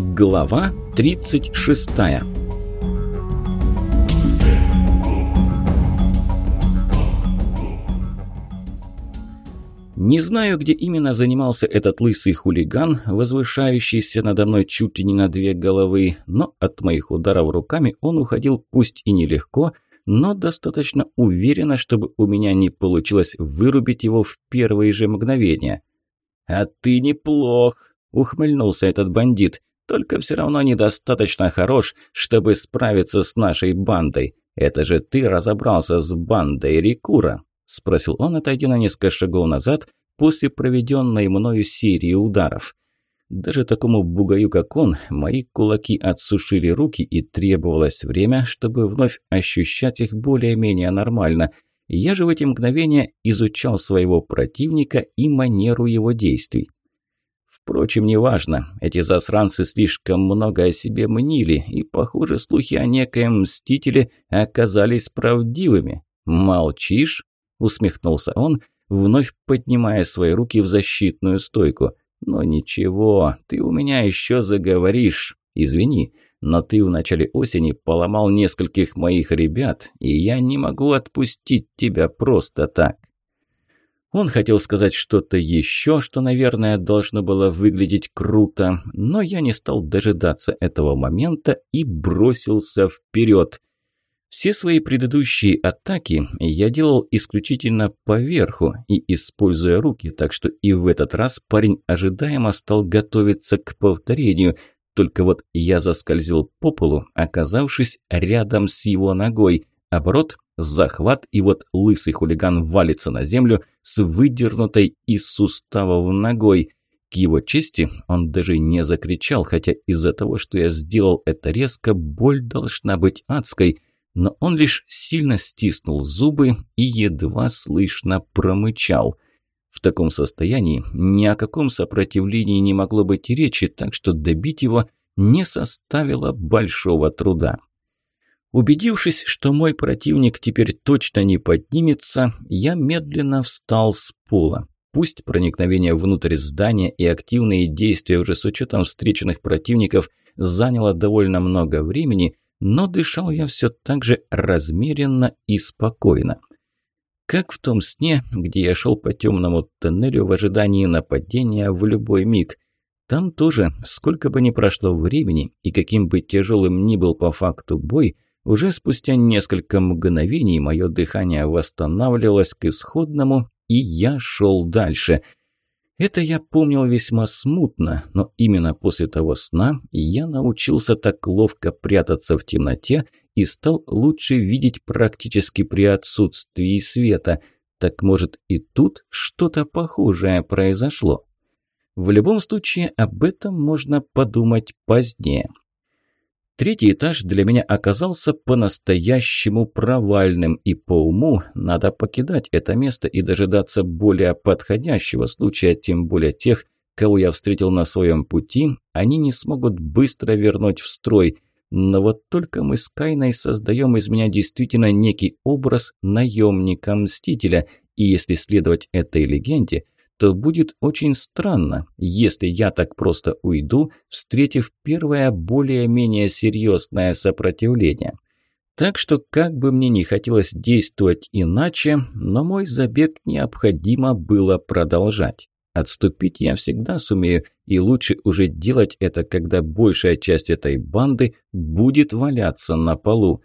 Глава 36 Не знаю, где именно занимался этот лысый хулиган, возвышающийся надо мной чуть ли не на две головы, но от моих ударов руками он уходил пусть и нелегко, но достаточно уверенно, чтобы у меня не получилось вырубить его в первые же мгновения. «А ты неплох!» – ухмыльнулся этот бандит. «Только все равно недостаточно хорош, чтобы справиться с нашей бандой. Это же ты разобрался с бандой Рикура?» – спросил он, отойдя на несколько шагов назад после проведенной мною серии ударов. Даже такому бугаю, как он, мои кулаки отсушили руки, и требовалось время, чтобы вновь ощущать их более-менее нормально. Я же в эти мгновения изучал своего противника и манеру его действий. Впрочем, неважно, эти засранцы слишком много о себе мнили, и, похоже, слухи о некоем мстителе оказались правдивыми. «Молчишь?» – усмехнулся он, вновь поднимая свои руки в защитную стойку – но ничего, ты у меня еще заговоришь. Извини, но ты в начале осени поломал нескольких моих ребят, и я не могу отпустить тебя просто так. Он хотел сказать что-то еще, что, наверное, должно было выглядеть круто, но я не стал дожидаться этого момента и бросился вперед. Все свои предыдущие атаки я делал исключительно поверху и используя руки, так что и в этот раз парень ожидаемо стал готовиться к повторению. Только вот я заскользил по полу, оказавшись рядом с его ногой. Оборот, захват, и вот лысый хулиган валится на землю с выдернутой из суставов ногой. К его чести он даже не закричал, хотя из-за того, что я сделал это резко, боль должна быть адской – но он лишь сильно стиснул зубы и едва слышно промычал. В таком состоянии ни о каком сопротивлении не могло быть речи, так что добить его не составило большого труда. Убедившись, что мой противник теперь точно не поднимется, я медленно встал с пола. Пусть проникновение внутрь здания и активные действия уже с учетом встреченных противников заняло довольно много времени – но дышал я все так же размеренно и спокойно. Как в том сне, где я шел по темному тоннелю в ожидании нападения в любой миг. Там тоже, сколько бы ни прошло времени и каким бы тяжелым ни был по факту бой, уже спустя несколько мгновений мое дыхание восстанавливалось к исходному, и я шел дальше – это я помнил весьма смутно, но именно после того сна я научился так ловко прятаться в темноте и стал лучше видеть практически при отсутствии света. Так может и тут что-то похожее произошло? В любом случае об этом можно подумать позднее. Третий этаж для меня оказался по-настоящему провальным, и по уму надо покидать это место и дожидаться более подходящего случая, тем более тех, кого я встретил на своем пути, они не смогут быстро вернуть в строй. Но вот только мы с Кайной создаем из меня действительно некий образ наемника-мстителя, и если следовать этой легенде – то будет очень странно, если я так просто уйду, встретив первое более-менее серьезное сопротивление. Так что, как бы мне ни хотелось действовать иначе, но мой забег необходимо было продолжать. Отступить я всегда сумею, и лучше уже делать это, когда большая часть этой банды будет валяться на полу.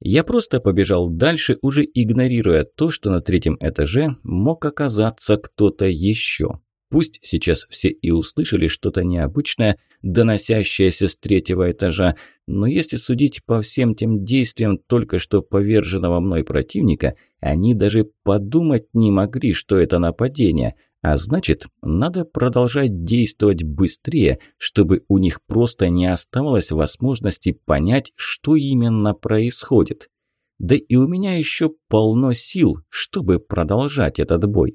Я просто побежал дальше, уже игнорируя то, что на третьем этаже мог оказаться кто-то еще. Пусть сейчас все и услышали что-то необычное, доносящееся с третьего этажа, но если судить по всем тем действиям только что поверженного мной противника, они даже подумать не могли, что это нападение – а значит, надо продолжать действовать быстрее, чтобы у них просто не оставалось возможности понять, что именно происходит. Да и у меня еще полно сил, чтобы продолжать этот бой.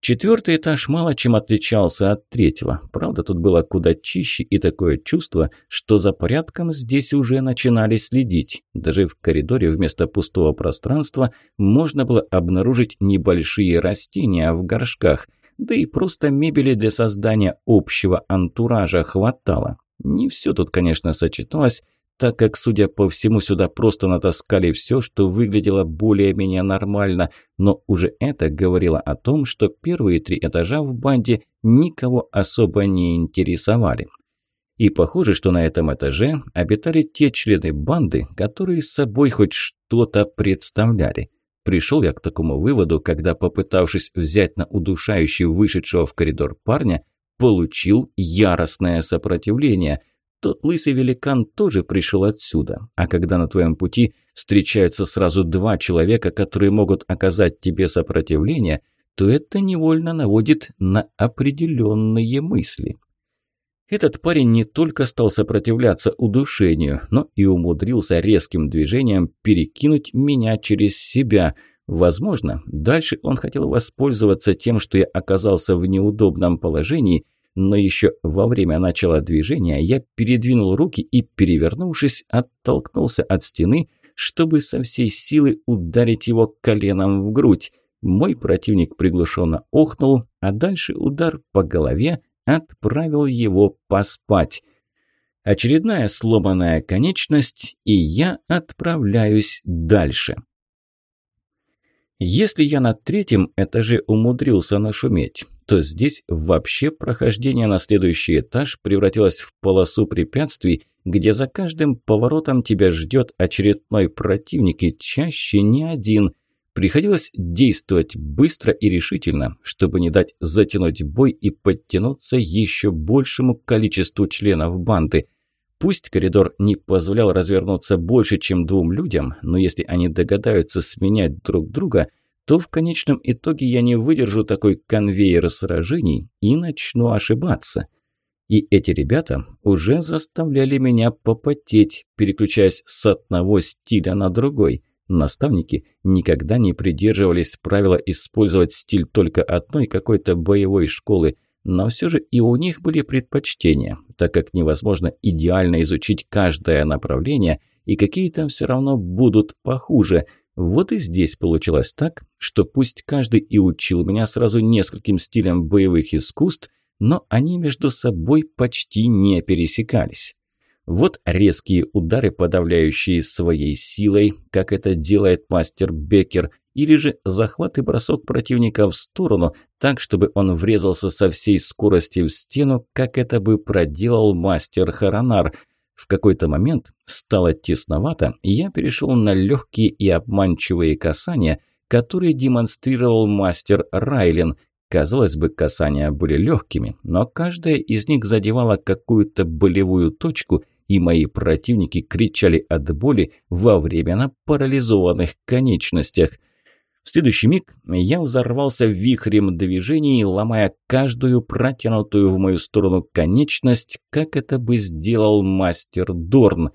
Четвертый этаж мало чем отличался от третьего. Правда, тут было куда чище и такое чувство, что за порядком здесь уже начинали следить. Даже в коридоре вместо пустого пространства можно было обнаружить небольшие растения в горшках. Да и просто мебели для создания общего антуража хватало. Не все тут, конечно, сочеталось, так как, судя по всему, сюда просто натаскали все, что выглядело более-менее нормально, но уже это говорило о том, что первые три этажа в банде никого особо не интересовали. И похоже, что на этом этаже обитали те члены банды, которые с собой хоть что-то представляли. Пришел я к такому выводу, когда, попытавшись взять на удушающий вышедшего в коридор парня, получил яростное сопротивление – тот лысый великан тоже пришел отсюда. А когда на твоем пути встречаются сразу два человека, которые могут оказать тебе сопротивление, то это невольно наводит на определенные мысли. Этот парень не только стал сопротивляться удушению, но и умудрился резким движением перекинуть меня через себя. Возможно, дальше он хотел воспользоваться тем, что я оказался в неудобном положении – но еще во время начала движения я передвинул руки и, перевернувшись, оттолкнулся от стены, чтобы со всей силы ударить его коленом в грудь. Мой противник приглушенно охнул, а дальше удар по голове отправил его поспать. Очередная сломанная конечность, и я отправляюсь дальше. Если я на третьем этаже умудрился нашуметь, то здесь вообще прохождение на следующий этаж превратилось в полосу препятствий, где за каждым поворотом тебя ждет очередной противник и чаще не один. Приходилось действовать быстро и решительно, чтобы не дать затянуть бой и подтянуться еще большему количеству членов банды. Пусть коридор не позволял развернуться больше, чем двум людям, но если они догадаются сменять друг друга – то в конечном итоге я не выдержу такой конвейер сражений и начну ошибаться. И эти ребята уже заставляли меня попотеть, переключаясь с одного стиля на другой. Наставники никогда не придерживались правила использовать стиль только одной какой-то боевой школы, но все же и у них были предпочтения, так как невозможно идеально изучить каждое направление, и какие-то все равно будут похуже – вот и здесь получилось так, что пусть каждый и учил меня сразу нескольким стилям боевых искусств, но они между собой почти не пересекались. Вот резкие удары, подавляющие своей силой, как это делает мастер Беккер, или же захват и бросок противника в сторону, так, чтобы он врезался со всей скорости в стену, как это бы проделал мастер Харанар – в какой-то момент стало тесновато, и я перешел на легкие и обманчивые касания, которые демонстрировал мастер Райлен. Казалось бы, касания были легкими, но каждая из них задевала какую-то болевую точку, и мои противники кричали от боли во время на парализованных конечностях – в следующий миг я взорвался вихрем движений, ломая каждую протянутую в мою сторону конечность, как это бы сделал мастер Дорн.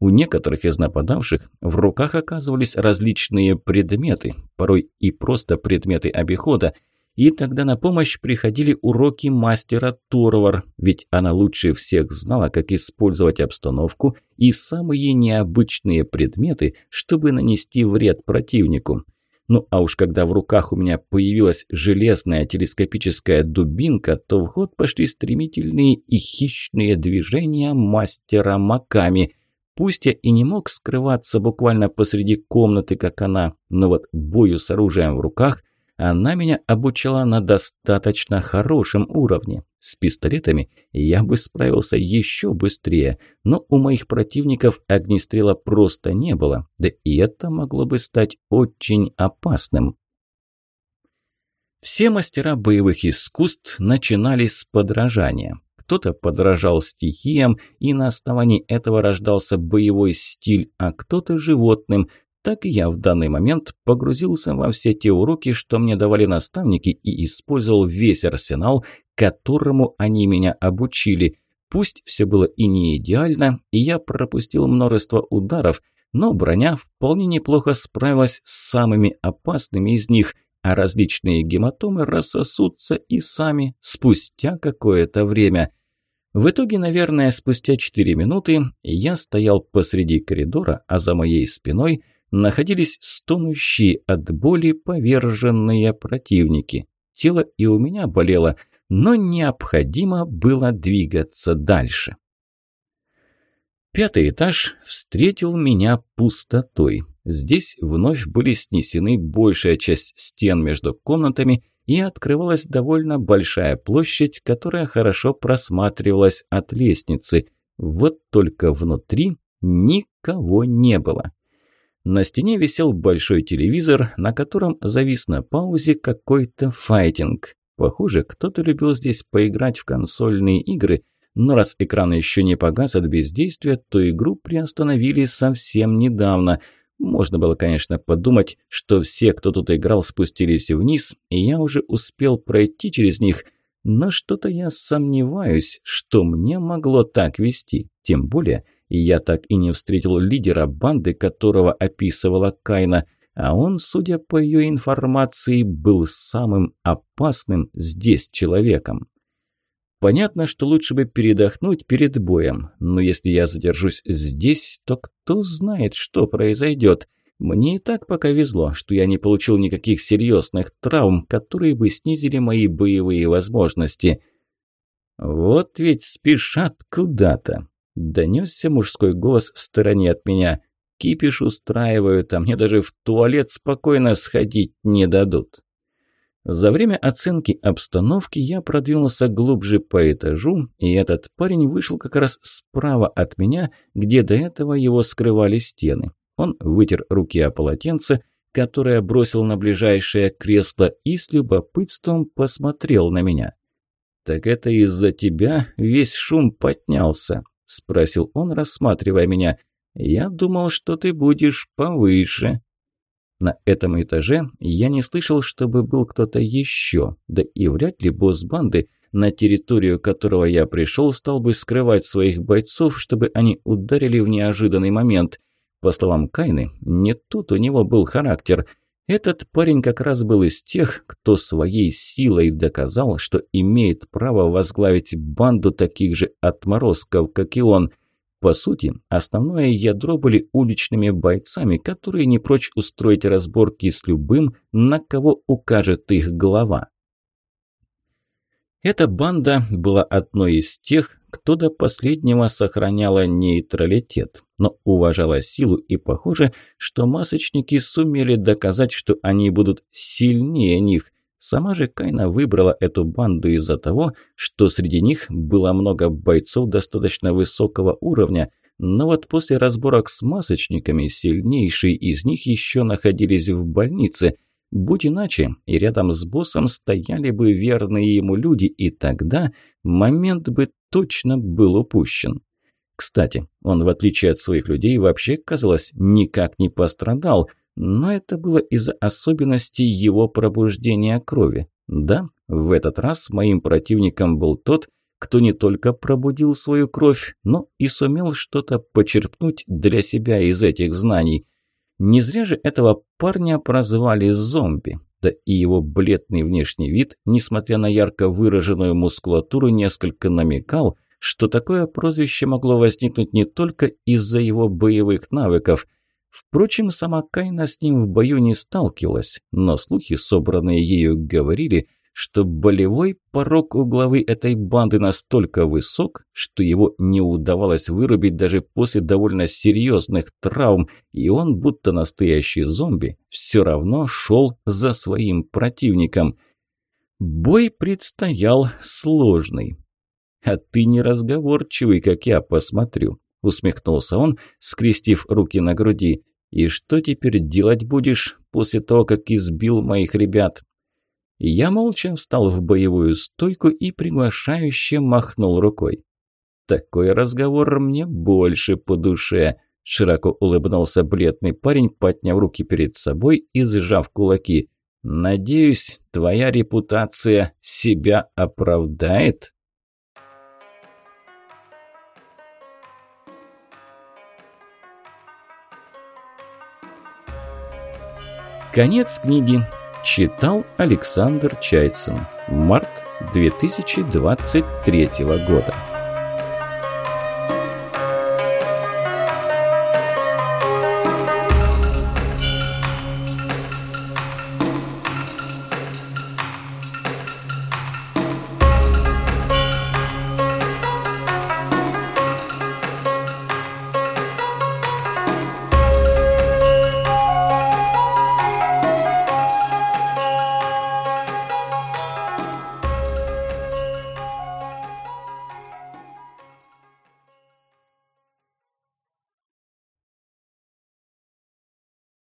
У некоторых из нападавших в руках оказывались различные предметы, порой и просто предметы обихода, и тогда на помощь приходили уроки мастера Торвар, ведь она лучше всех знала, как использовать обстановку и самые необычные предметы, чтобы нанести вред противнику. Ну а уж когда в руках у меня появилась железная телескопическая дубинка, то в ход пошли стремительные и хищные движения мастера Маками. Пусть я и не мог скрываться буквально посреди комнаты, как она, но вот бою с оружием в руках – она меня обучала на достаточно хорошем уровне. С пистолетами я бы справился еще быстрее, но у моих противников огнестрела просто не было, да и это могло бы стать очень опасным. Все мастера боевых искусств начинали с подражания. Кто-то подражал стихиям, и на основании этого рождался боевой стиль, а кто-то животным – так я в данный момент погрузился во все те уроки, что мне давали наставники, и использовал весь арсенал, которому они меня обучили. Пусть все было и не идеально, и я пропустил множество ударов, но броня вполне неплохо справилась с самыми опасными из них, а различные гематомы рассосутся и сами спустя какое-то время. В итоге, наверное, спустя 4 минуты я стоял посреди коридора, а за моей спиной – находились стонущие от боли поверженные противники. Тело и у меня болело, но необходимо было двигаться дальше. Пятый этаж встретил меня пустотой. Здесь вновь были снесены большая часть стен между комнатами и открывалась довольно большая площадь, которая хорошо просматривалась от лестницы. Вот только внутри никого не было. На стене висел большой телевизор, на котором завис на паузе какой-то файтинг. Похоже, кто-то любил здесь поиграть в консольные игры, но раз экран еще не погас от бездействия, то игру приостановили совсем недавно. Можно было, конечно, подумать, что все, кто тут играл, спустились вниз, и я уже успел пройти через них, но что-то я сомневаюсь, что мне могло так вести, тем более – и я так и не встретил лидера банды, которого описывала Кайна, а он, судя по ее информации, был самым опасным здесь человеком. Понятно, что лучше бы передохнуть перед боем, но если я задержусь здесь, то кто знает, что произойдет. Мне и так пока везло, что я не получил никаких серьезных травм, которые бы снизили мои боевые возможности. Вот ведь спешат куда-то. Донесся мужской голос в стороне от меня. Кипиш устраивают, а мне даже в туалет спокойно сходить не дадут. За время оценки обстановки я продвинулся глубже по этажу, и этот парень вышел как раз справа от меня, где до этого его скрывали стены. Он вытер руки о полотенце, которое бросил на ближайшее кресло, и с любопытством посмотрел на меня. «Так это из-за тебя весь шум поднялся», – спросил он, рассматривая меня. «Я думал, что ты будешь повыше». На этом этаже я не слышал, чтобы был кто-то еще, да и вряд ли босс банды, на территорию которого я пришел, стал бы скрывать своих бойцов, чтобы они ударили в неожиданный момент. По словам Кайны, не тут у него был характер – этот парень как раз был из тех, кто своей силой доказал, что имеет право возглавить банду таких же отморозков, как и он. По сути, основное ядро были уличными бойцами, которые не прочь устроить разборки с любым, на кого укажет их глава. Эта банда была одной из тех, кто до последнего сохраняла нейтралитет, но уважала силу и похоже, что масочники сумели доказать, что они будут сильнее них. Сама же Кайна выбрала эту банду из-за того, что среди них было много бойцов достаточно высокого уровня, но вот после разборок с масочниками сильнейшие из них еще находились в больнице – Будь иначе, и рядом с боссом стояли бы верные ему люди, и тогда момент бы точно был упущен. Кстати, он, в отличие от своих людей, вообще, казалось, никак не пострадал, но это было из-за особенностей его пробуждения крови. Да, в этот раз моим противником был тот, кто не только пробудил свою кровь, но и сумел что-то почерпнуть для себя из этих знаний. Не зря же этого парня прозвали зомби. Да и его бледный внешний вид, несмотря на ярко выраженную мускулатуру, несколько намекал, что такое прозвище могло возникнуть не только из-за его боевых навыков. Впрочем, сама Кайна с ним в бою не сталкивалась, но слухи, собранные ею, говорили – что болевой порог у главы этой банды настолько высок, что его не удавалось вырубить даже после довольно серьезных травм, и он, будто настоящий зомби, все равно шел за своим противником. Бой предстоял сложный. «А ты не разговорчивый, как я посмотрю», – усмехнулся он, скрестив руки на груди. «И что теперь делать будешь после того, как избил моих ребят?» Я молча встал в боевую стойку и приглашающе махнул рукой. «Такой разговор мне больше по душе», – широко улыбнулся бледный парень, подняв руки перед собой и сжав кулаки. «Надеюсь, твоя репутация себя оправдает?» Конец книги. Читал Александр Чайцин. Март 2023 года.